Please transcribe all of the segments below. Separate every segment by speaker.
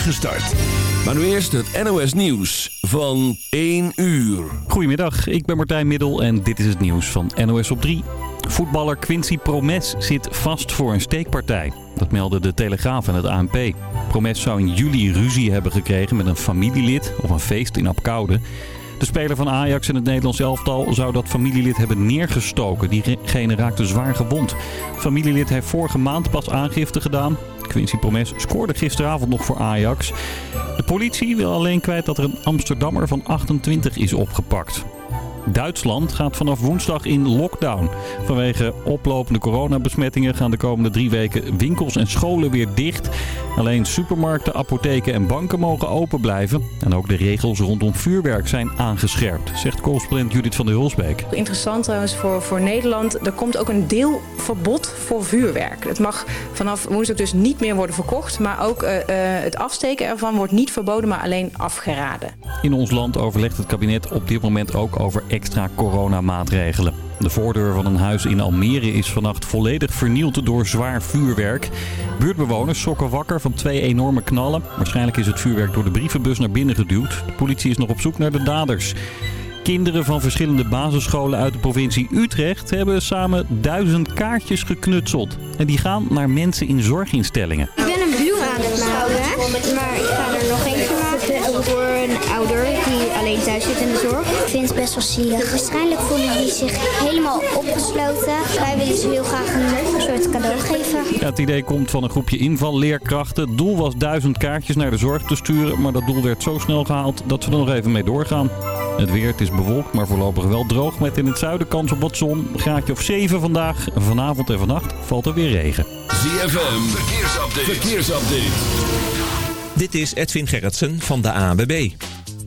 Speaker 1: start. Maar nu eerst het NOS Nieuws van 1 uur.
Speaker 2: Goedemiddag, ik ben Martijn Middel en dit is het nieuws van NOS op 3. Voetballer Quincy Promes zit vast voor een steekpartij. Dat melden de Telegraaf en het ANP. Promes zou in juli ruzie hebben gekregen met een familielid op een feest in Apkoude. De speler van Ajax en het Nederlands elftal zou dat familielid hebben neergestoken. Diegene raakte zwaar gewond. Familielid heeft vorige maand pas aangifte gedaan. Quincy Promes scoorde gisteravond nog voor Ajax. De politie wil alleen kwijt dat er een Amsterdammer van 28 is opgepakt. Duitsland gaat vanaf woensdag in lockdown. Vanwege oplopende coronabesmettingen gaan de komende drie weken winkels en scholen weer dicht. Alleen supermarkten, apotheken en banken mogen open blijven. En ook de regels rondom vuurwerk zijn aangescherpt, zegt correspondent Judith van der Hulsbeek.
Speaker 3: Interessant trouwens voor, voor Nederland, er komt ook een deelverbod voor vuurwerk. Het mag vanaf woensdag dus niet meer worden verkocht, maar ook uh, uh, het afsteken ervan wordt niet verboden, maar alleen afgeraden.
Speaker 2: In ons land overlegt het kabinet op dit moment ook over extra coronamaatregelen. De voordeur van een huis in Almere is vannacht volledig vernield door zwaar vuurwerk. Buurtbewoners sokken wakker van twee enorme knallen. Waarschijnlijk is het vuurwerk door de brievenbus naar binnen geduwd. De politie is nog op zoek naar de daders. Kinderen van verschillende basisscholen uit de provincie Utrecht hebben samen duizend kaartjes geknutseld. En die gaan naar mensen in zorginstellingen.
Speaker 4: Ik ben een buur aan het maken, maar ik ga er nog die alleen thuis zit in de zorg. Ik vind het best wel zielig. Waarschijnlijk voelen die zich helemaal opgesloten. Wij willen ze heel graag een soort cadeau geven.
Speaker 2: Ja, het idee komt van een groepje invalleerkrachten. Het doel was duizend kaartjes naar de zorg te sturen, maar dat doel werd zo snel gehaald dat we er nog even mee doorgaan. Het weer, het is bewolkt, maar voorlopig wel droog met in het zuiden kans op wat zon. Graadje of 7 vandaag. Vanavond en vannacht valt er weer regen.
Speaker 1: ZFM, verkeersupdate. verkeersupdate.
Speaker 5: Dit is Edwin Gerritsen van de ANWB.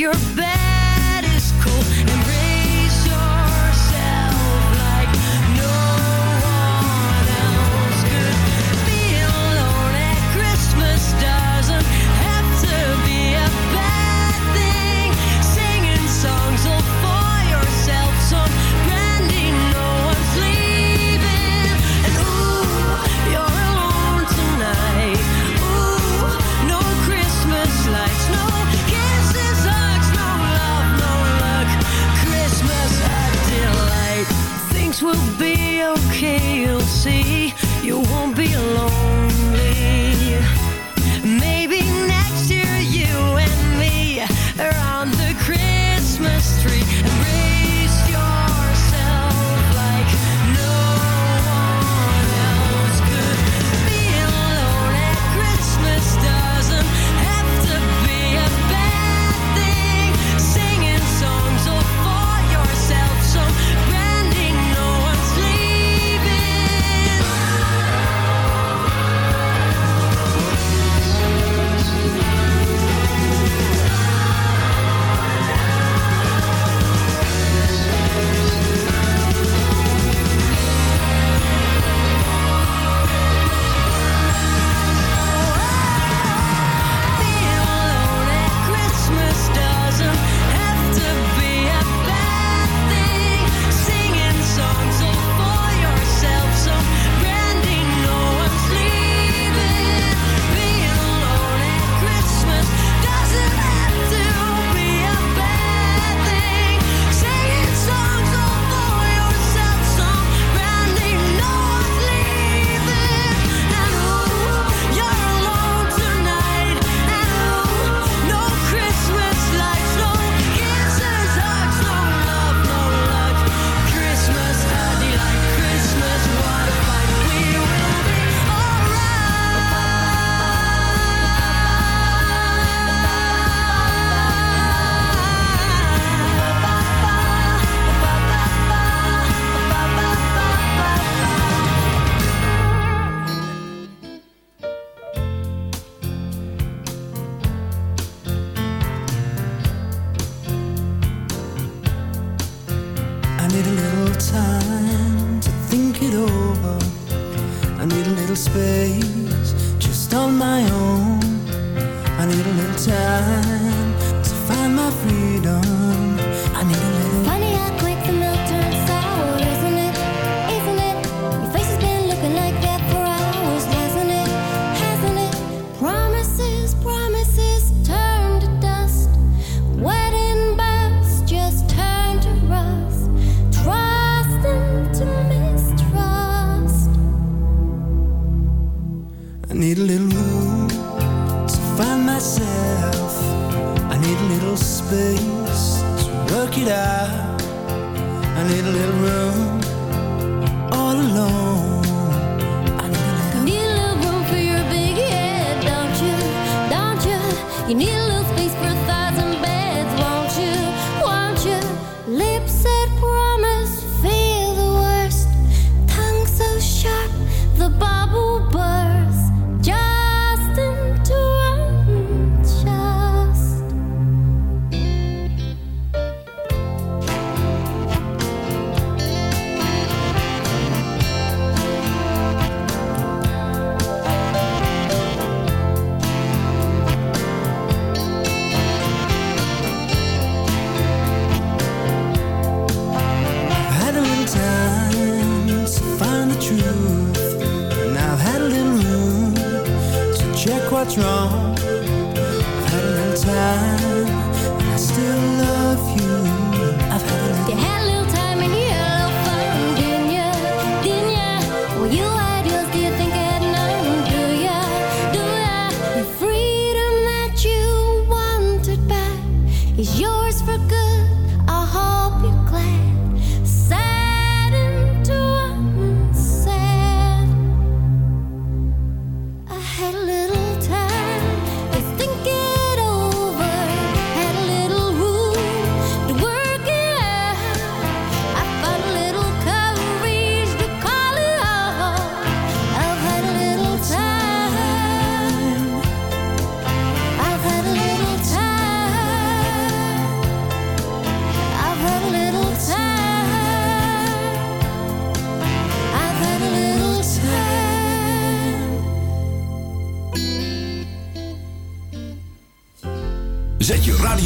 Speaker 6: your back will be okay, you'll see.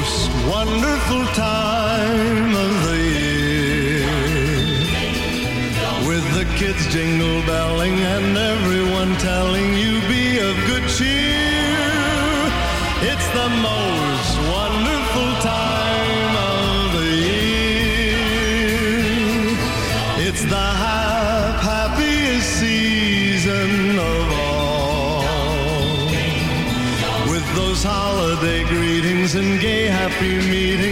Speaker 7: Most wonderful time of the year. With the kids jingle belling and everyone telling you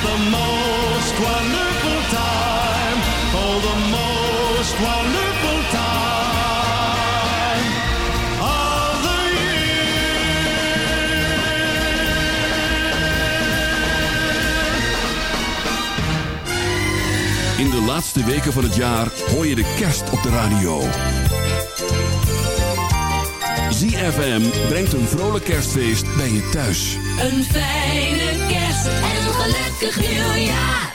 Speaker 7: The most wonderful time. Oh, the most wonderful time of the
Speaker 1: In de laatste weken van het jaar hoor je de kerst op de radio. ZFM brengt een vrolijk kerstfeest bij je thuis.
Speaker 8: Een fijne kerst en een gelukkig nieuwjaar.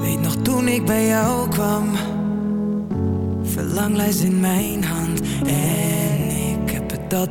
Speaker 9: Weet nog toen ik bij jou kwam, verlanglijst in mijn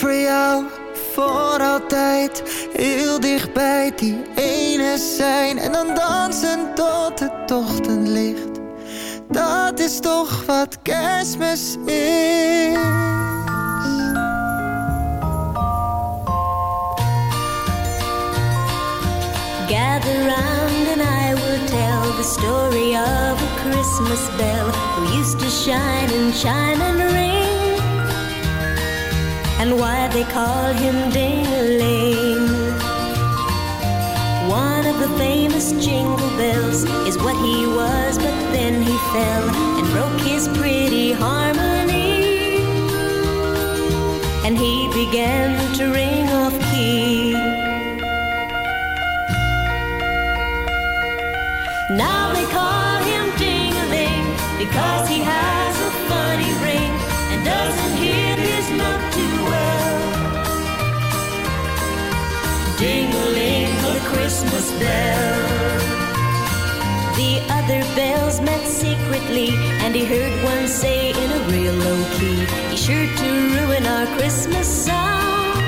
Speaker 9: Voor jou voor altijd heel dichtbij die ene zijn en dan dansen tot het ochtendlicht. Dat is toch wat kerstmis is.
Speaker 6: Gather round and I will tell the story of a Christmas bell who used to shine and chime and ring, and why they call him Ding-a-ling. One of the famous jingle bells is what he was, but then he fell and broke his pretty harmony, and he began to ring off key. Now they call him Ding-a-ling because he has a funny ring and doesn't hit his note too Ding-a-ling, a Christmas bell. The other bells met secretly, and he heard one say in a real low key, "He's sure to ruin our Christmas song."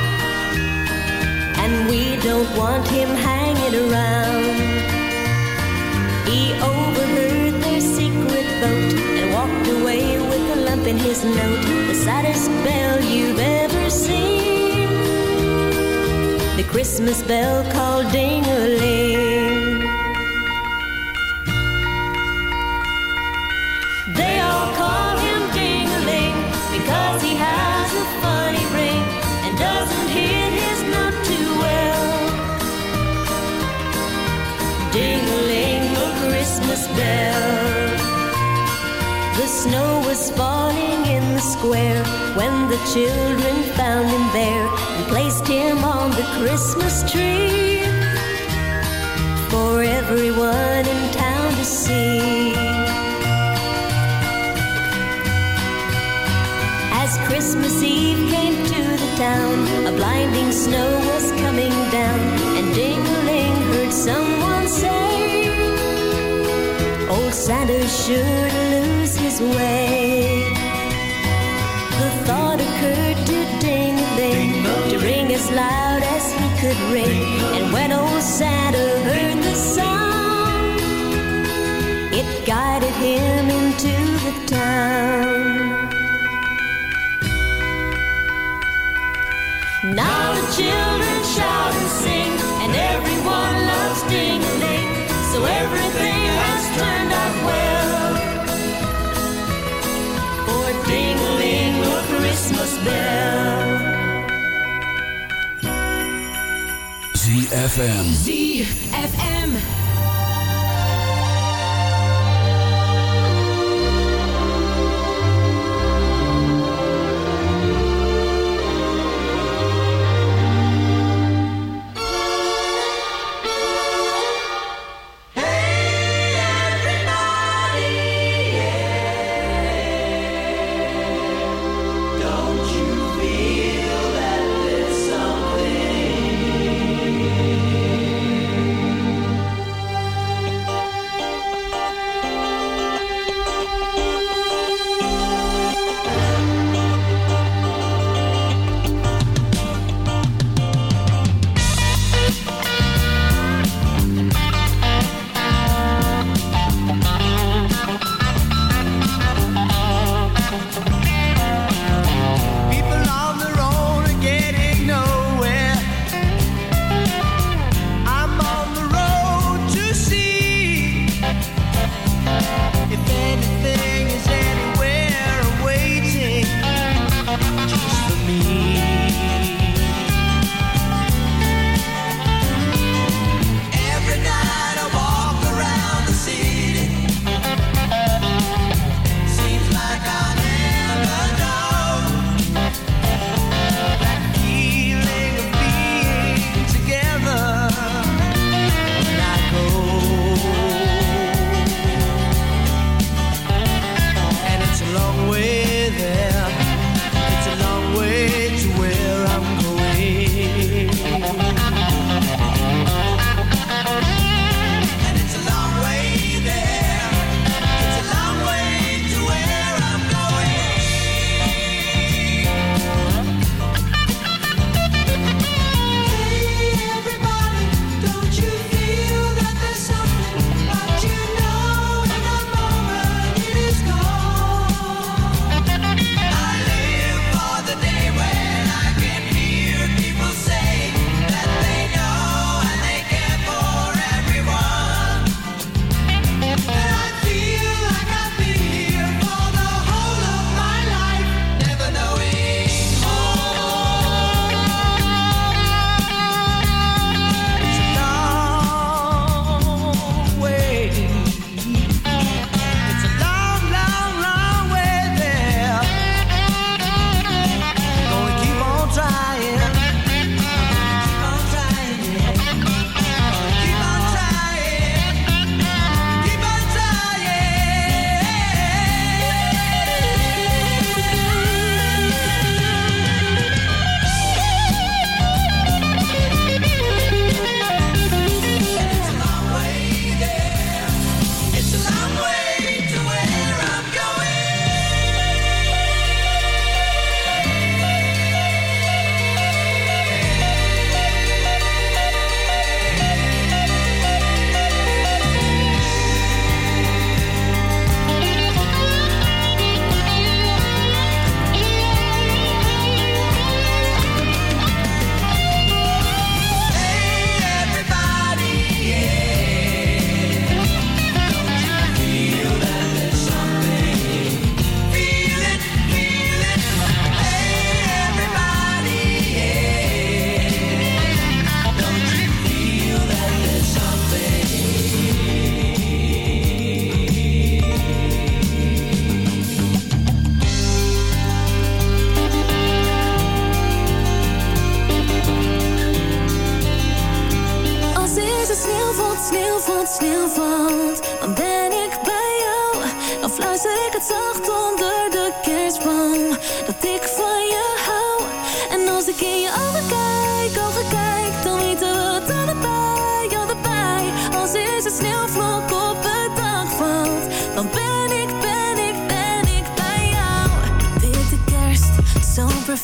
Speaker 6: And we don't want him hanging around. He overheard their secret vote and walked away with a lump in his note. The saddest bell you've ever seen. Christmas bell called Ding-a-ling. They all call him Ding-a-ling because he has a funny ring and doesn't hit his note too well. Ding-a-ling, a Christmas bell. The snow square when the children found him there and placed him on the Christmas tree for everyone in town to see. As Christmas Eve came to the town, a blinding snow was coming down, and Ding-a-ling heard someone say, Old Santa's sure to lose his way. Ding-a-ling to ring as loud as he could ring, and when old Santa heard the sound, it guided him into the town. Now the children shout and sing, and everyone loves Ding-a-ling, so everything has turned out well. For Ding-a-ling, a Christmas bell.
Speaker 10: ZFM.
Speaker 11: ZFM.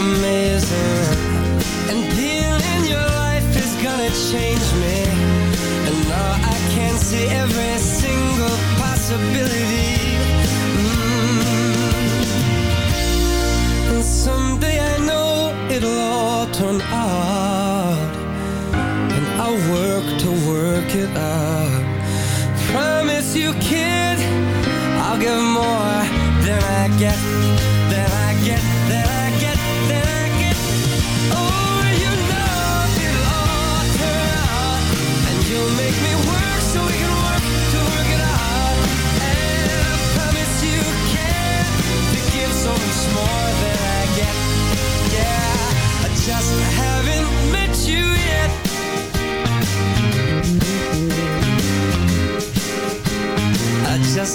Speaker 9: amazing. And feeling your life is gonna change me. And now I can see every single possibility. Mm. And someday I know it'll all turn out. And I'll work to work it out. Promise you kid, I'll give more than I get, than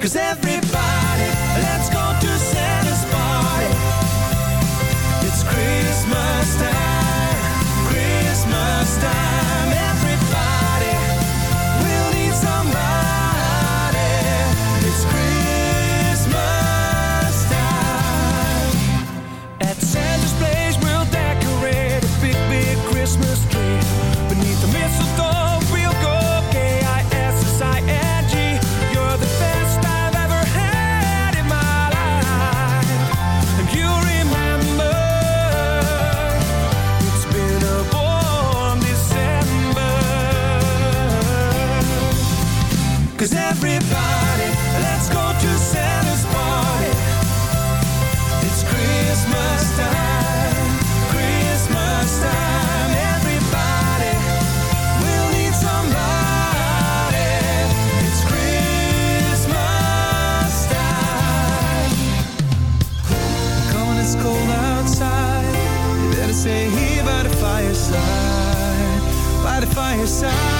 Speaker 12: Cause every your
Speaker 6: side